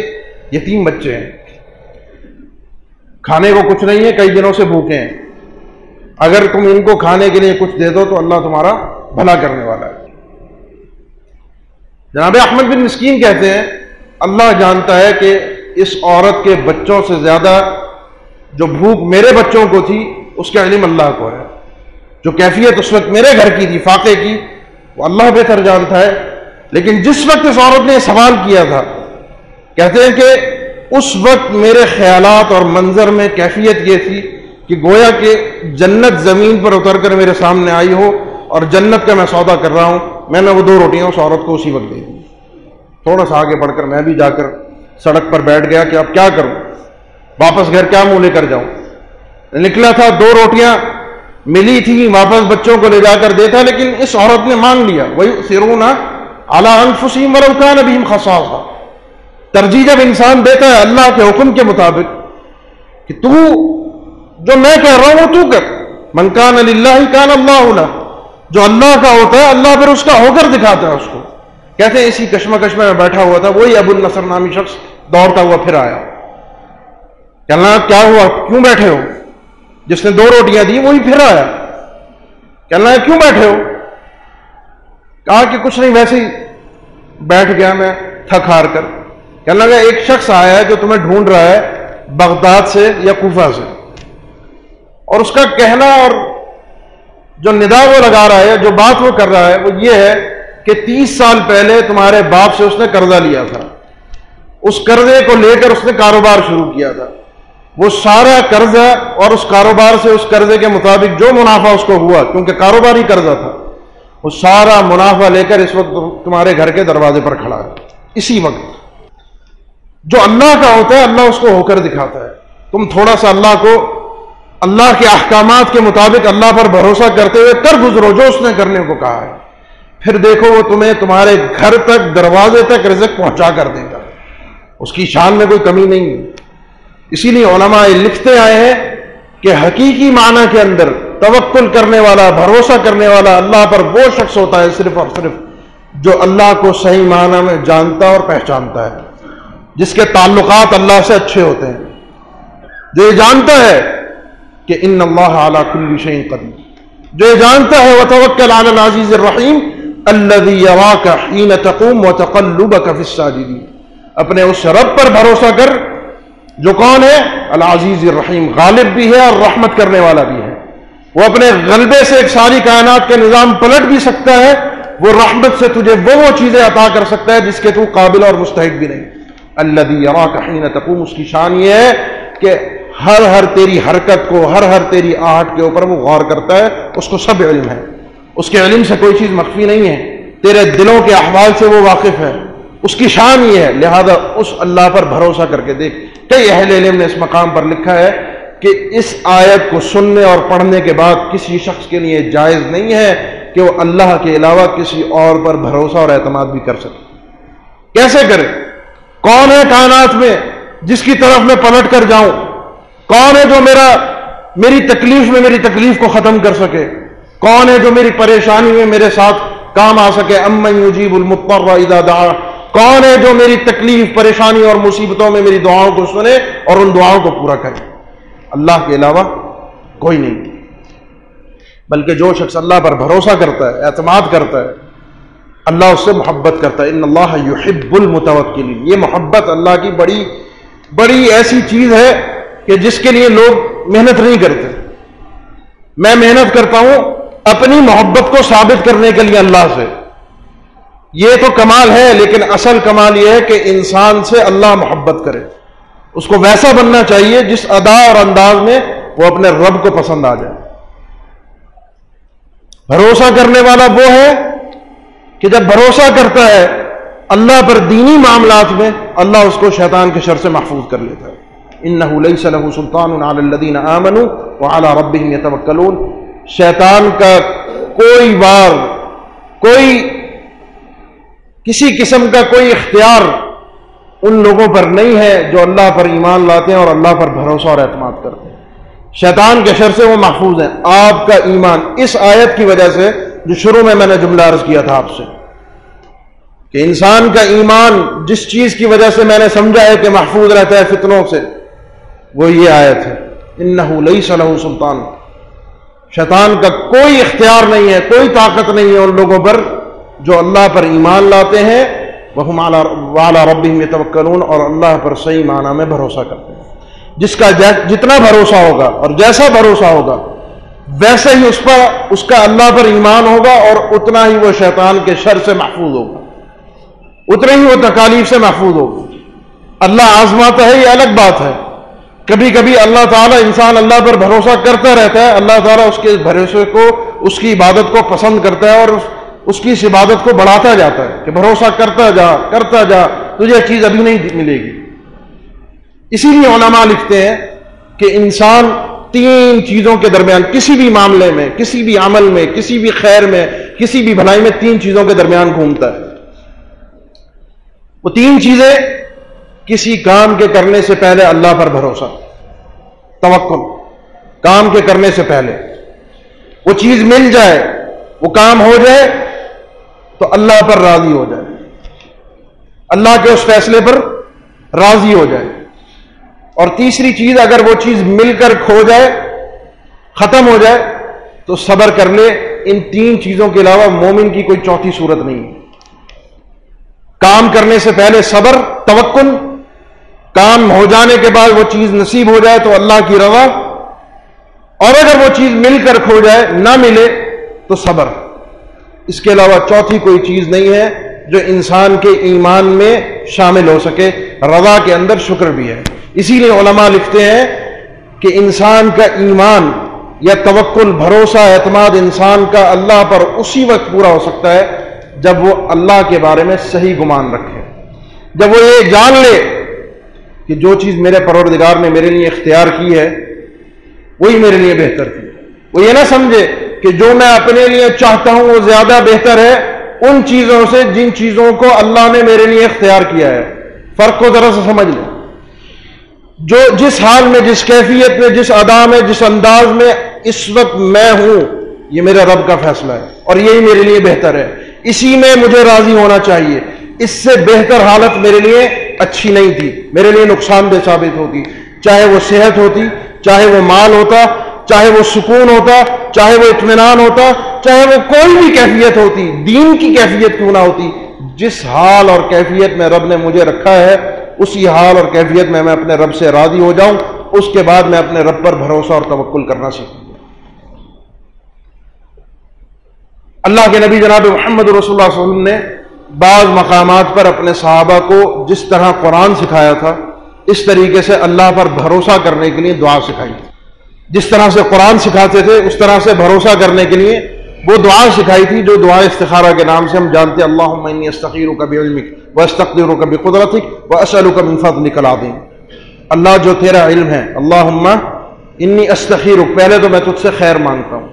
یتیم بچے ہیں۔ کھانے کو کچھ نہیں ہے، کئی دنوں سے بھوکے ہیں۔ اگر تم ان کو کھانے کے لیے کچھ دے دو تو اللہ تمہارا بھلا کرنے والا ہے۔ جناب احمد بن مسکین کہتے ہیں، اللہ جانتا ہے کہ اس عورت کے بچوں سے زیادہ جو بھوک میرے بچوں کو تھی، اس کا علم اللہ کو ہے۔ جو کیفیت اس وقت میرے گھر کی تھی، فاقے کی، وہ اللہ بہتر جانتا ہے۔ لیکن جس وقت اس عورت نے سوال کیا تھا کہتے ہیں کہ اس وقت میرے خیالات اور منظر میں کیفیت یہ تھی کہ گویا کہ جنت زمین پر اتر کر میرے سامنے آئی ہو اور جنت کا میں سودا کر رہا ہوں۔ میں نے وہ دو روٹیاں اس عورت کو اسی وقت دے دی۔ تھوڑا سا آگے بڑھ کر میں بھی جا کر سڑک پر بیٹھ گیا کہ اب کیا کروں؟ واپس گھر کیا منہ لے کر جاؤں؟ نکلا تھا، دو روٹیاں ملی تھی واپس بچوں کو لے جا کر دیتا لیکن اس عورت نے مانگ لیا۔ وہی سرونا اعلیٰ انفسیم ورکان ابھی خاصا ترجیح جب انسان دیتا ہے اللہ کے حکم کے مطابق کہ تو جو میں کہہ رہا ہوں وہ تو کر۔ منکان علی اللہ کان اللہ جو اللہ کا ہوتا ہے اللہ پھر اس کا ہو کر دکھاتا ہے اس کو۔ کہتے ہیں اسی کشمہ کشمہ میں بیٹھا ہوا تھا، وہی ابو النصر نامی شخص دوڑتا ہوا پھر آیا۔ کہنا کیا ہوا؟ کیوں بیٹھے ہو؟ جس نے دو روٹیاں دی وہی پھر آیا۔ کہنا کیوں بیٹھے ہو؟ کہا کہ کچھ نہیں، ویسے ہی بیٹھ گیا میں تھک ہار کر۔ یعنی کہنے لگا ایک شخص آیا ہے جو تمہیں ڈھونڈ رہا ہے بغداد سے یا کوفہ سے، اور اس کا کہنا اور جو ندا وہ لگا رہا ہے، جو بات وہ کر رہا ہے، وہ یہ ہے کہ تیس سال پہلے تمہارے باپ سے اس نے قرضہ لیا تھا۔ اس قرضے کو لے کر اس نے کاروبار شروع کیا تھا۔ وہ سارا قرضہ اور اس کاروبار سے اس قرضے کے مطابق جو منافع اس کو ہوا، کیونکہ کاروبار ہی قرضہ تھا، وہ سارا منافع لے کر اس وقت تمہارے گھر کے دروازے پر کھڑا ہے۔ اسی وقت۔ جو اللہ کا ہوتا ہے اللہ اس کو ہو کر دکھاتا ہے۔ تم تھوڑا سا اللہ کو، اللہ کے احکامات کے مطابق اللہ پر بھروسہ کرتے ہوئے کر گزرو، جو اس نے کرنے کو کہا ہے۔ پھر دیکھو وہ تمہیں تمہارے گھر تک، دروازے تک رزق پہنچا کر دے گا اس کی شان میں کوئی کمی نہیں۔ ہے اسی لیے علماء لکھتے آئے ہیں کہ حقیقی معنی کے اندر توکل کرنے والا، بھروسہ کرنے والا اللہ پر وہ شخص ہوتا ہے صرف اور صرف جو اللہ کو صحیح معنی میں جانتا اور پہچانتا ہے۔ جس کے تعلقات اللہ سے اچھے ہوتے ہیں۔ جو یہ جانتا ہے کہ ان اللہ اعلیٰ کل شعین قدیم جو یہ جانتا ہے وہ توکل العزیز الرحیم اللہ حین تقوم و تقلب الساجدین۔ اپنے اس رب پر بھروسہ کر، جو کون ہے؟ العزیز الرحیم، غالب بھی ہے اور رحمت کرنے والا بھی ہے۔ وہ اپنے غلبے سے ایک ساری کائنات کے نظام پلٹ بھی سکتا ہے، وہ رحمت سے تجھے وہ وہ چیزیں عطا کر سکتا ہے جس کے تو قابل اور مستحق بھی نہیں۔ اللہ حین تقوم. اس کی شان یہ ہے کہ ہر ہر تیری حرکت کو، ہر ہر تیری آہٹ کے اوپر وہ غور کرتا ہے، اس کو سب علم ہے۔ اس کے علم سے کوئی چیز مخفی نہیں ہے۔ تیرے دلوں کے احوال سے وہ واقف ہے۔ اس کی شان یہ ہے۔ لہذا اس اللہ پر بھروسہ کر کے دیکھ۔ کئی اہل علم نے اس مقام پر لکھا ہے کہ اس آیت کو سننے اور پڑھنے کے بعد کسی شخص کے لیے جائز نہیں ہے کہ وہ اللہ کے علاوہ کسی اور پر بھروسہ اور اعتماد بھی کر سکے۔ کیسے کرے؟ کون ہے کائنات میں جس کی طرف میں پلٹ کر جاؤں؟ کون ہے جو میرا میری تکلیف میں میری تکلیف کو ختم کر سکے؟ کون ہے جو میری پریشانی میں میرے ساتھ کام آ سکے؟ یجیب المطر اذا دعا۔ کون ہے جو میری تکلیف، پریشانی اور مصیبتوں میں میری دعاؤں کو سنے اور ان دعاؤں کو پورا کرے؟ اللہ کے علاوہ کوئی نہیں۔ بلکہ جو شخص اللہ پر بھروسہ کرتا ہے، اعتماد کرتا ہے اللہ اس سے محبت کرتا ہے۔ ان اللہ یحب المتوکلین۔ یہ محبت اللہ کی بڑی بڑی ایسی چیز ہے کہ جس کے لیے لوگ محنت نہیں کرتے۔ میں محنت کرتا ہوں اپنی محبت کو ثابت کرنے کے لیے اللہ سے۔ یہ تو کمال ہے، لیکن اصل کمال یہ ہے کہ انسان سے اللہ محبت کرے۔ اس کو ویسا بننا چاہیے جس ادا اور انداز میں وہ اپنے رب کو پسند آ جائے۔ بھروسہ کرنے والا وہ ہے کہ جب بھروسہ کرتا ہے، اللہ پر دینی معاملات میں، اللہ اس کو شیطان کے شر سے محفوظ کر لیتا ہے۔ انه ليس سلطان على الذين امنوا وعلى ربهم شیطان کا کوئی بار کوئی کسی قسم کا کوئی اختیار ان لوگوں پر نہیں ہے جو اللہ پر ایمان لاتے ہیں اور اللہ پر بھروسہ اور اعتماد کرتے ہیں شیطان کے شر سے، وہ محفوظ ہیں آپ کا ایمان اس آیت کی وجہ سے جو شروع میں میں نے جملہ عرض کیا تھا آپ سے کہ انسان کا ایمان جس چیز کی وجہ سے میں نے سمجھا ہے کہ محفوظ رہتا ہے فتنوں سے وہ یہ آیت ہے ان ویسے ہی اس پر اس کا اللہ پر ایمان ہوگا اور اتنا ہی وہ شیطان کے شر سے محفوظ ہوگا۔ اتنے ہی وہ تکالیف سے محفوظ ہوگا۔ اللہ آزماتا ہے یہ الگ بات ہے۔ کبھی کبھی اللہ تعالیٰ انسان اللہ پر بھروسہ کرتا رہتا ہے، اللہ تعالیٰ اس کے بھروسے کو، اس کی عبادت کو پسند کرتا ہے اور اس کی اس عبادت کو بڑھاتا جاتا ہے کہ بھروسہ کرتا جا کرتا جا، تجھے چیز ابھی نہیں ملے گی۔ اسی لیے علماء لکھتے ہیں کہ انسان تین چیزوں کے درمیان کسی بھی معاملے میں، کسی بھی عمل میں، کسی بھی خیر میں، کسی بھی بھلائی میں تین چیزوں کے درمیان گھومتا ہے۔ وہ تین چیزیں کسی کام کے کرنے سے پہلے اللہ پر بھروسہ، توکل، کام کے کرنے سے پہلے۔ وہ چیز مل جائے، وہ کام ہو جائے تو اللہ پر راضی ہو جائے۔ اللہ کے اس فیصلے پر راضی ہو جائے۔ اور تیسری چیز اگر وہ چیز مل کر کھو جائے، ختم ہو جائے، تو صبر کر لے، ان تین چیزوں کے علاوہ مومن کی کوئی چوتھی صورت نہیں۔ ہے کام کرنے سے پہلے صبر، توکل، کام ہو جانے کے بعد وہ چیز نصیب ہو جائے تو اللہ کی روا اور اگر وہ چیز مل کر کھو جائے، نہ ملے، تو صبر۔ اس کے علاوہ چوتھی کوئی چیز نہیں ہے۔ جو انسان کے ایمان میں شامل ہو سکے، رضا کے اندر شکر بھی ہے۔ اسی لیے علماء لکھتے ہیں کہ انسان کا ایمان یا توکل، بھروسہ، اعتماد انسان کا اللہ پر اسی وقت پورا ہو سکتا ہے جب وہ اللہ کے بارے میں صحیح گمان رکھے۔ جب وہ یہ جان لے کہ جو چیز میرے پروردگار نے میرے لیے اختیار کی ہے، وہی میرے لیے بہتر تھی۔ وہ یہ نہ سمجھے کہ جو میں اپنے لیے چاہتا ہوں وہ زیادہ بہتر ہے ان چیزوں سے جن چیزوں کو اللہ نے میرے لیے اختیار کیا ہے۔ فرق کو ذرا سے سمجھ لیں۔ جو جس حال میں، جس کیفیت میں، جس ادا میں، جس انداز میں اس وقت میں ہوں، یہ میرے رب کا فیصلہ ہے اور یہی میرے لیے بہتر ہے۔ اسی میں مجھے راضی ہونا چاہیے۔ اس سے بہتر حالت میرے لیے اچھی نہیں تھی۔ میرے لیے نقصان دہ ثابت ہوتی۔ چاہے وہ صحت ہوتی، چاہے وہ مال ہوتا چاہے وہ سکون ہوتا، چاہے وہ اطمینان ہوتا، چاہے وہ کوئی بھی کیفیت ہوتی، دین کی کیفیت کیوں نہ ہوتی، جس حال اور کیفیت میں رب نے مجھے رکھا ہے، اسی حال اور کیفیت میں میں اپنے رب سے راضی ہو جاؤں، اس کے بعد میں اپنے رب پر بھروسہ اور توکل کرنا سیکھوں اللہ کے نبی جناب محمد رسول اللہ علیہ وسلم نے بعض مقامات پر اپنے صحابہ کو جس طرح قرآن سکھایا تھا، اس طریقے سے اللہ پر بھروسہ کرنے کے لیے دعا سکھائی تھی۔ جس طرح سے قرآن سکھاتے تھے، اس طرح سے بھروسہ کرنے کے لیے وہ دعا سکھائی تھی، جو دعا استخارہ کے نام سے ہم جانتے اللہ استخیر و کبھی علمک و استقدیر و کبھی قدرتک و اسل و کبھی فضل نکلا دیں اللہ جو تیرا علم ہے اللہ انی استخیر پہلے تو میں تجھ سے خیر مانگتا ہوں۔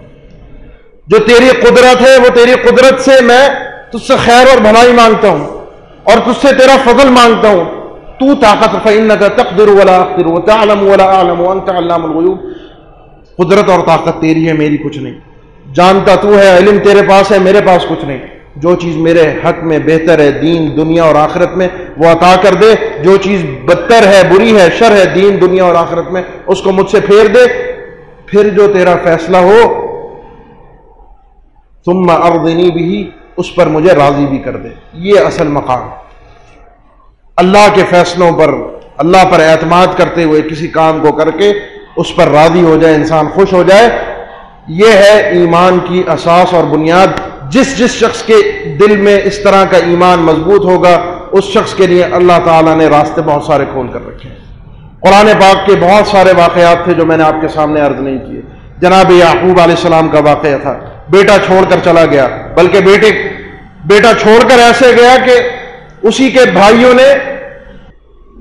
جو تیری قدرت ہے، وہ تیری قدرت سے میں تجھ سے خیر اور بھلائی مانگتا ہوں اور تجھ سے تیرا فضل مانگتا ہوں۔ تو طاقت فإنك تقدر ولا اقدر وتعلم ولا اعلم وانت علام الغیوب۔ قدرت اور طاقت تیری ہے، میری کچھ نہیں۔ جانتا تو ہے، علم تیرے پاس ہے، میرے پاس کچھ نہیں۔ جو چیز میرے حق میں بہتر ہے، دین، دنیا اور آخرت میں، وہ عطا کر دے۔ جو چیز بدتر ہے، بری ہے، شر ہے، دین، دنیا اور آخرت میں، اس کو مجھ سے پھیر دے۔ پھر جو تیرا فیصلہ ہو، ثم ارضنی بھی اس پر مجھے راضی بھی کر دے۔ یہ اصل مقام۔ اللہ کے فیصلوں پر، اللہ پر اعتماد کرتے ہوئے کسی کام کو کر کے اس پر راضی ہو جائے، انسان خوش ہو جائے۔ یہ ہے ایمان کی اساس اور بنیاد۔ جس جس شخص کے دل میں اس طرح کا ایمان مضبوط ہوگا، اس شخص کے لیے اللہ تعالیٰ نے راستے بہت سارے کھول کر رکھے ہیں۔ قرآن پاک کے بہت سارے واقعات تھے جو میں نے آپ کے سامنے عرض نہیں کیے۔ جناب یعقوب علیہ السلام کا واقعہ تھا۔ بیٹا چھوڑ کر چلا گیا، بلکہ بیٹے، بیٹا چھوڑ کر ایسے گیا کہ اسی کے بھائیوں نے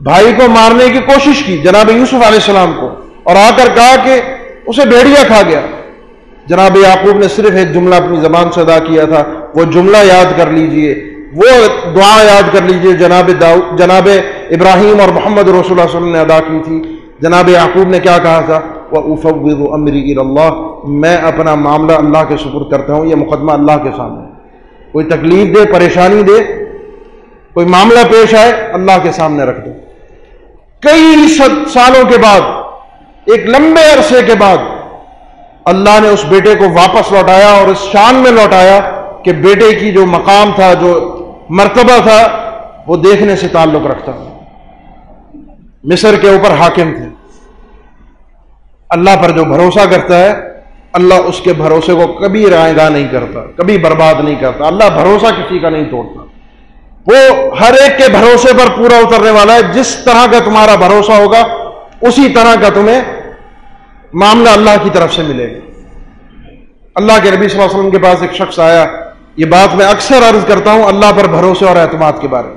بھائی کو مارنے کی کوشش کی۔ جناب یوسف علیہ السلام کو۔ اور آ کر کہا کہ اسے بھیڑیا کھا گیا۔ جناب یعقوب نے صرف ایک جملہ اپنی زبان سے ادا کیا تھا، وہ جملہ یاد کر لیجیے، وہ دعا یاد کر لیجیے جناب جناب ابراہیم اور محمد رسول اللہ صلی اللہ علیہ وسلم نے ادا کی تھی۔ جناب یعقوب نے کیا کہا تھا؟ وہ امری اللہ میں اپنا معاملہ اللہ کے سپر کرتا ہوں، یہ مقدمہ اللہ کے سامنے۔ کوئی تکلیف دے، پریشانی دے، کوئی معاملہ پیش آئے، اللہ کے سامنے رکھ دو۔ کئی سالوں کے بعد ایک لمبے عرصے کے بعد اللہ نے اس بیٹے کو واپس لوٹایا اور اس شان میں لوٹایا کہ بیٹے کی جو مقام تھا، جو مرتبہ تھا، وہ دیکھنے سے تعلق رکھتا۔ مصر کے اوپر حاکم تھے۔ اللہ پر جو بھروسہ کرتا ہے، اللہ اس کے بھروسے کو کبھی رائے گاہ نہیں کرتا، کبھی برباد نہیں کرتا۔ اللہ بھروسہ کسی کا نہیں توڑتا۔ وہ ہر ایک کے بھروسے پر پورا اترنے والا ہے۔ جس طرح کا تمہارا بھروسہ ہوگا، اسی طرح کا تمہیں معاملہ اللہ کی طرف سے ملے گا۔ اللہ کے نبی صلی اللہ علیہ وسلم کے پاس ایک شخص آیا، یہ بات میں اکثر عرض کرتا ہوں اللہ پر بھروسے اور اعتماد کے بارے میں۔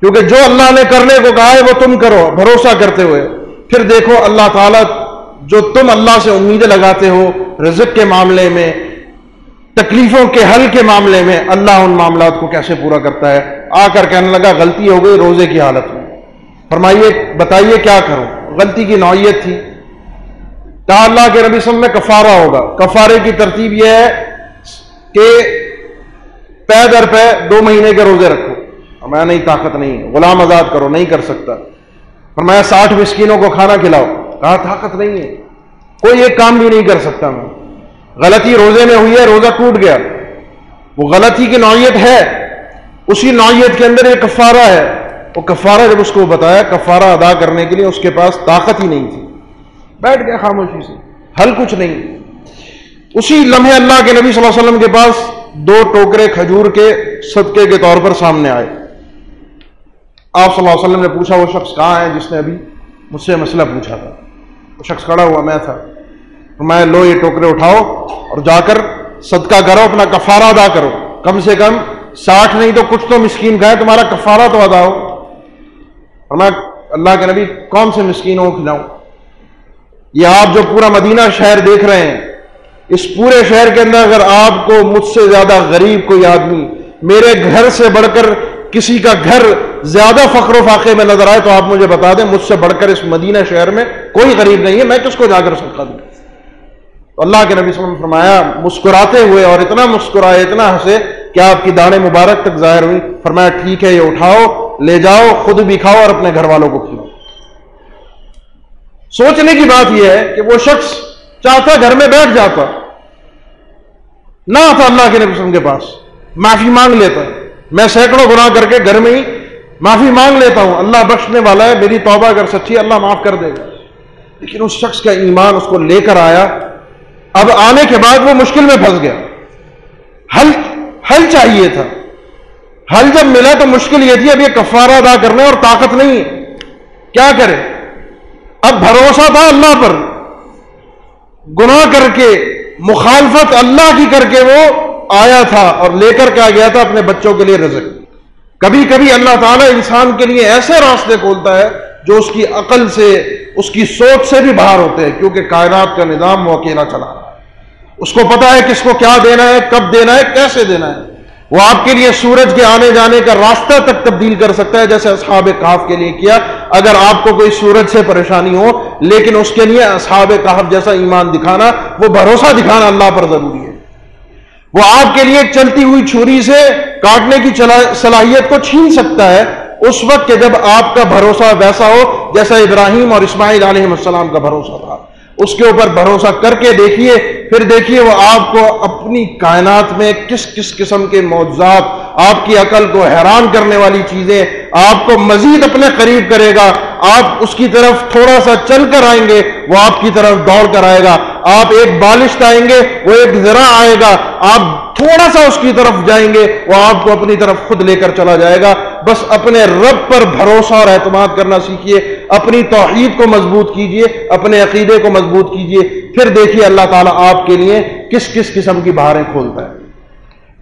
کیونکہ جو اللہ نے کرنے کو کہا ہے وہ تم کرو، بھروسہ کرتے ہوئے۔ پھر دیکھو اللہ تعالیٰ جو تم اللہ سے امیدیں لگاتے ہو رزق کے معاملے میں، تکلیفوں کے حل کے معاملے میں، اللہ ان معاملات کو کیسے پورا کرتا ہے؟ آ کر کہنے لگا، غلطی ہو گئی، روزے کی حالت میں۔ فرمائیے، بتائیے کیا کروں؟ غلطی کی نوعیت تھی۔ تا اللہ کے نبی سم میں کفارہ ہوگا۔ کفارے کی ترتیب یہ ہے کہ پے در پے دو مہینے کے روزے رکھو۔ میں نہیں، طاقت نہیں غلام آزاد کرو، نہیں کر سکتا۔ فرمایا، ساٹھ مسکینوں کو کھانا کھلاؤ۔ کہا، طاقت نہیں ہے۔ کوئی ایک کام بھی نہیں کر سکتا میں۔ غلطی روزے میں ہوئی ہے، روزہ ٹوٹ گیا۔ وہ غلطی کی نوعیت ہے۔ اسی نوعیت کے اندر ایک کفارہ ہے۔ وہ کفارہ جب اس کو بتایا، کفارہ ادا کرنے کے لیے اس کے پاس طاقت ہی نہیں تھی۔ بیٹھ گیا خاموشی سے۔ حل کچھ نہیں۔ اسی لمحے اللہ کے نبی صلی اللہ علیہ وسلم کے پاس دو ٹوکرے کھجور کے صدقے کے طور پر سامنے آئے۔ آپ صلی اللہ علیہ وسلم نے پوچھا، وہ شخص کہاں ہے؟ جس نے ابھی مجھ سے مسئلہ پوچھا تھا۔ وہ شخص کھڑا ہوا، میں تھا۔ میں، لو، یہ ٹوکرے اٹھاؤ اور جا کر صدقہ کرو، اپنا کفارہ ادا کرو۔ کم سے کم ساٹھ، نہیں تو کچھ تو مسکین کا ہے، تمہارا کفارہ تو ادا ہو۔ اور میں، اللہ کے نبی، کون سے مسکینوں کو کھلاؤں؟ یہ آپ جو پورا مدینہ شہر دیکھ رہے ہیں، اس پورے شہر کے اندر اگر آپ کو مجھ سے زیادہ غریب کوئی آدمی میرے گھر سے بڑھ کر کسی کا گھر زیادہ فخر و فاقے میں نظر آئے تو آپ مجھے بتا دیں، مجھ سے بڑھ کر اس مدینہ شہر میں کوئی غریب نہیں ہے، میں کس کو جا کر سکتا دوں تو اللہ کے نبی صلی اللہ علیہ وسلم فرمایا، مسکراتے ہوئے اور اتنا مسکرائے، اتنا ہنسے کہ آپ کی دانے مبارک تک ظاہر ہوئی، فرمایا، ٹھیک ہے، یہ اٹھاؤ، لے جاؤ، خود بھی کھاؤ اور اپنے گھر والوں کو کھلاؤ۔ سوچنے کی بات یہ ہے کہ وہ شخص چاہتا گھر میں بیٹھ جاتا، نہ آتا اللہ کے نبی کے پاس۔ معافی مانگ لیتا۔ میں سینکڑوں گناہ کر کے گھر میں ہی معافی مانگ لیتا ہوں۔ اللہ بخشنے والا ہے، میری توبہ اگر سچی اللہ معاف کر دے گا۔ لیکن اس شخص کا ایمان اس کو لے کر آیا۔ اب آنے کے بعد وہ مشکل میں پھنس گیا۔ حل حل چاہیے تھا۔ حل جب ملا تو مشکل یہ تھی، اب یہ کفارہ ادا کرنے اور طاقت نہیں ہے۔ کیا کرے؟ اب بھروسہ تھا اللہ پر۔ گناہ کر کے، مخالفت اللہ کی کر کے وہ آیا تھا اور لے کر کے آ گیا تھا اپنے بچوں کے لیے رزق۔ کبھی کبھی اللہ تعالیٰ انسان کے لیے ایسے راستے کھولتا ہے جو اس کی عقل سے، اس کی سوچ سے بھی باہر ہوتے ہیں، کیونکہ کائنات کا نظام وہ اکیلا چلا۔ اس کو پتا ہے کس کو کیا دینا ہے، کب دینا ہے، کیسے دینا ہے۔ وہ آپ کے لیے سورج کے آنے جانے کا راستہ تک تبدیل کر سکتا ہے جیسے اصحاب کاف کے لیے کیا۔ اگر آپ کو کوئی سورج سے پریشانی ہو، لیکن اس کے لیے اصحاب کاف جیسا ایمان دکھانا، وہ بھروسہ دکھانا اللہ پر ضروری ہے۔ وہ آپ کے لیے چلتی ہوئی چھری سے کاٹنے کی صلاحیت کو چھین سکتا ہے۔ اس وقت کہ جب آپ کا بھروسہ ویسا ہو، جیسا ابراہیم اور اسماعیل علیہ السلام کا بھروسہ تھا۔ اس کے اوپر بھروسہ کر کے دیکھیے، پھر دیکھیے وہ آپ کو اپنی کائنات میں کس کس قسم کے معجزات، آپ کی عقل کو حیران کرنے والی چیزیں آپ کو مزید اپنے قریب کرے گا۔ آپ اس کی طرف تھوڑا سا چل کر آئیں گے، وہ آپ کی طرف دوڑ کر آئے گا۔ آپ ایک بالشت آئیں گے، وہ ایک ذرا آئے گا۔ آپ تھوڑا سا اس کی طرف جائیں گے، وہ آپ کو اپنی طرف خود لے کر چلا جائے گا۔ بس اپنے رب پر بھروسہ اور اعتماد کرنا سیکھیے، اپنی توحید کو مضبوط کیجیے اپنے عقیدے کو مضبوط کیجیے پھر دیکھیے اللہ تعالیٰ آپ کے لیے کس کس قسم کی بہاریں کھولتا ہے۔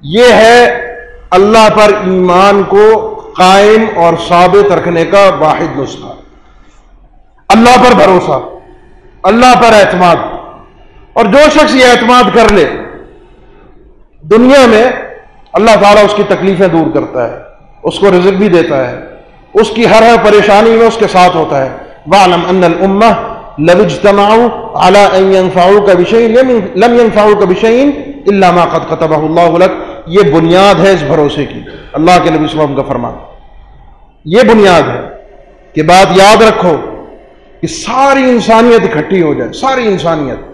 یہ ہے اللہ پر ایمان کو قائم اور ثابت رکھنے کا واحد نسخہ۔ اللہ پر بھروسہ، اللہ پر اعتماد۔ اور جو شخص یہ اعتماد کر لے دنیا میں اللہ تعالیٰ اس کی تکلیفیں دور کرتا ہے، اس کو رزق بھی دیتا ہے۔ اس کی ہر ہر پریشانی میں اس کے ساتھ ہوتا ہے۔ وَعْلَمْ أَنَّ الْأُمَّةِ لَوْ اجْتَمَعُوا عَلَىٰ أَن يَنْفَعُوكَ بِشَيْءٍ، لَمْ يَنْفَعُوكَ بِشَيْءٍ إِلَّا مَا قَدْ كَتَبَهُ اللَّهُ یہ بنیاد ہے اس بھروسے کی۔ اللہ کے نبی صلی وسلم کا فرمان۔ یہ بنیاد ہے کہ بات یاد رکھو کہ ساری انسانیت اکٹھی ہو جائے، ساری انسانیت۔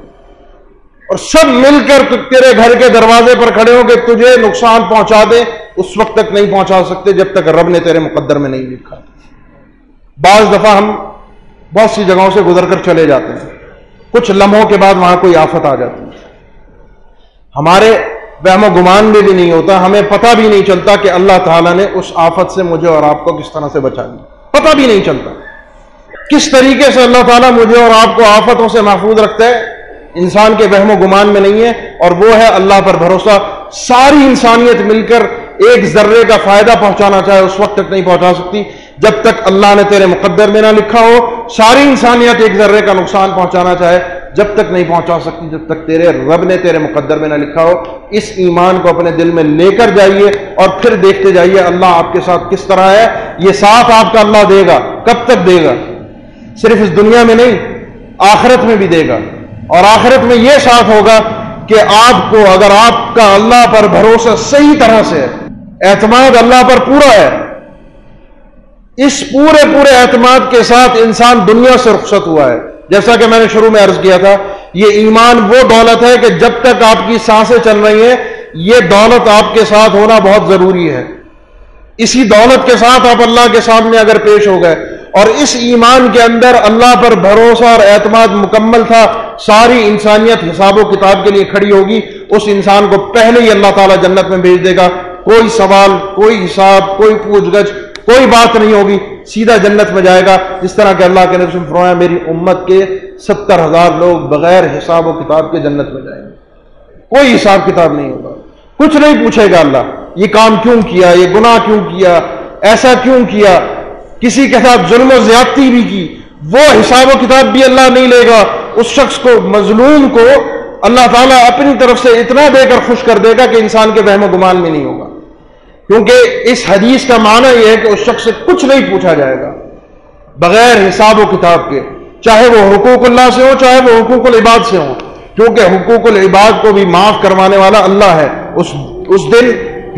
اور سب مل کر تیرے گھر کے دروازے پر کھڑے ہو کہ تجھے نقصان پہنچا دے، اس وقت تک نہیں پہنچا سکتے جب تک رب نے تیرے مقدر میں نہیں لکھا۔ بعض دفعہ ہم بہت سی جگہوں سے گزر کر چلے جاتے ہیں۔ کچھ لمحوں کے بعد وہاں کوئی آفت آ جاتی ہے۔ ہمارے وہم و گمان میں بھی نہیں ہوتا، ہمیں پتہ بھی نہیں چلتا کہ اللہ تعالیٰ نے اس آفت سے مجھے اور آپ کو کس طرح سے بچا لیا پتہ بھی نہیں چلتا۔ کس طریقے سے اللہ تعالیٰ مجھے اور آپ کو آفتوں سے محفوظ رکھتا ہے؟ انسان کے وہم و گمان میں نہیں ہے اور وہ ہے اللہ پر بھروسہ۔ ساری انسانیت مل کر ایک ذرے کا فائدہ پہنچانا چاہے اس وقت تک نہیں پہنچا سکتی۔ جب تک اللہ نے تیرے مقدر میں نہ لکھا ہو، ساری انسانیت ایک ذرے کا نقصان پہنچانا چاہے، جب تک نہیں پہنچا سکتی، جب تک تیرے رب نے تیرے مقدر میں نہ لکھا ہو۔ اس ایمان کو اپنے دل میں لے کر جائیے اور پھر دیکھتے جائیے اللہ آپ کے ساتھ کس طرح ہے۔ یہ ساتھ آپ کا اللہ دے گا، کب تک دے گا؟ صرف اس دنیا میں نہیں، آخرت میں بھی دے گا۔ اور آخرت میں یہ ساتھ ہوگا کہ آپ کو اگر آپ کا اللہ پر بھروسہ صحیح طرح سے اعتماد اللہ پر پورا ہے، اس پورے پورے اعتماد کے ساتھ انسان دنیا سے رخصت ہوا ہے۔ جیسا کہ میں نے شروع میں عرض کیا تھا، یہ ایمان وہ دولت ہے کہ جب تک آپ کی سانسیں چل رہی ہیں، یہ دولت آپ کے ساتھ ہونا بہت ضروری ہے۔ اسی دولت کے ساتھ آپ اللہ کے سامنے اگر پیش ہو گئے اور اس ایمان کے اندر اللہ پر بھروسہ اور اعتماد مکمل تھا، ساری انسانیت حساب و کتاب کے لیے کھڑی ہوگی۔ اس انسان کو پہلے ہی اللہ تعالیٰ جنت میں بھیج دے گا۔ کوئی سوال، کوئی حساب، کوئی پوچھ گچھ، کوئی بات نہیں ہوگی۔ سیدھا جنت میں جائے گا۔ جس طرح کہ اللہ کے نبی فرمایا، میری امت کے ستر ہزار لوگ بغیر حساب و کتاب کے جنت میں جائیں گے۔ کوئی حساب کتاب نہیں ہوگا۔ کچھ نہیں پوچھے گا اللہ، یہ کام کیوں کیا، یہ گناہ کیوں کیا، ایسا کیوں کیا؟ کسی کے ساتھ ظلم و زیادتی بھی کی، وہ حساب و کتاب بھی اللہ نہیں لے گا۔ اس شخص کو، مظلوم کو اللہ تعالیٰ اپنی طرف سے اتنا دے کر خوش کر دے گا کہ انسان کے وہم و گمان میں نہیں ہوگا۔ کیونکہ اس حدیث کا معنی یہ ہے کہ اس شخص سے کچھ نہیں پوچھا جائے گا۔ بغیر حساب و کتاب کے، چاہے وہ حقوق اللہ سے ہو، چاہے وہ حقوق العباد سے ہو۔ کیونکہ حقوق العباد کو بھی معاف کروانے والا اللہ ہے۔ اس اس دن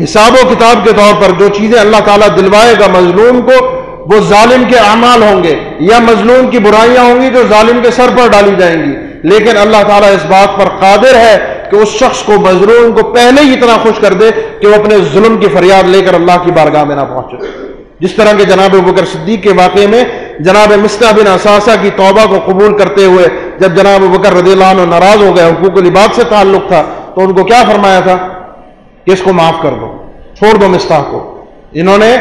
حساب و کتاب کے طور پر جو چیزیں اللہ تعالیٰ دلوائے گا مظلوم کو وہ ظالم کے اعمال ہوں گے یا مظلوم کی برائیاں ہوں گی جو ظالم کے سر پر ڈالی جائیں گی۔ لیکن اللہ تعالیٰ اس بات پر قادر ہے کہ اس شخص کو مظلوم کو پہلے ہی اتنا خوش کر دے کہ وہ اپنے ظلم کی فریاد لے کر اللہ کی بارگاہ میں نہ پہنچے۔ جس طرح کے جناب بکر صدیق کے واقعے میں جناب مسنا بن اثاثہ کی توبہ کو قبول کرتے ہوئے جب جناب بکر رضی اللہ عنہ ناراض ہو گئے، حقوق العباد سے تعلق تھا، تو ان کو کیا فرمایا تھا؟ کہ اس کو معاف کر دو، چھوڑ دو مستح کو۔ انہوں نے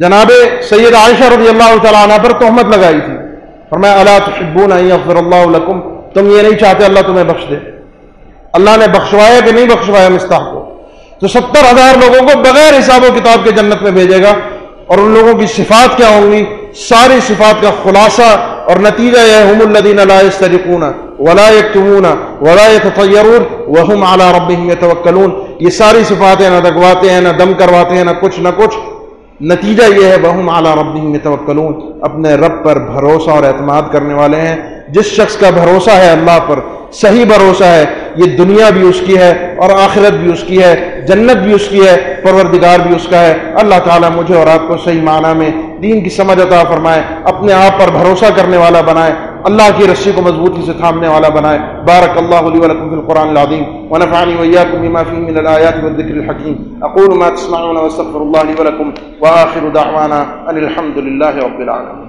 جناب سید عائشہ رضی اللہ تعالیٰ عنہ پر تہمت لگائی تھی۔ فرمایا اللہ تشبون اغفر اللہ لکم؟ تم یہ نہیں چاہتے اللہ تمہیں بخش دے۔ اللہ نے بخشوایا کہ نہیں بخشوایا مستاح کو؟ تو ستر ہزار لوگوں کو بغیر حساب و کتاب کے جنت میں بھیجے گا اور ان لوگوں کی صفات کیا ہوں گی؟ ساری صفات کا خلاصہ اور نتیجہ یہ ہم الدین اللہ ولا یکتمون ولا يتطيرون وهم على ربهم يتوکلون یہ ساری صفاتیں نہ دگواتے ہیں، نہ دم کرواتے ہیں، نہ کچھ نہ کچھ۔ نتیجہ یہ ہے بہم اعلیٰ ربهم يتوکلون۔ اپنے رب پر بھروسہ اور اعتماد کرنے والے ہیں۔ جس شخص کا بھروسہ ہے اللہ پر، صحیح بھروسہ ہے، یہ دنیا بھی اس کی ہے اور آخرت بھی اس کی ہے، جنت بھی اس کی ہے، پروردگار بھی اس کا ہے۔ اللہ تعالیٰ مجھے اور آپ کو صحیح معنی میں دین کی سمجھ عطا فرمائے، اپنے آپ پر بھروسہ کرنے والا بنائے۔ اللہ کی رسی کو مضبوطی سے تھامنے والا بنائے۔ بارک اللہ علیہ ولکم فی القرآن العظیم ونفعنی ویاکم بما فیہ من الآیات والذکر الحکیم۔ اقول ما تسمعون واستغفر اللہ لی ولکم وآخر دعوانا ان الحمد للہ رب العالمين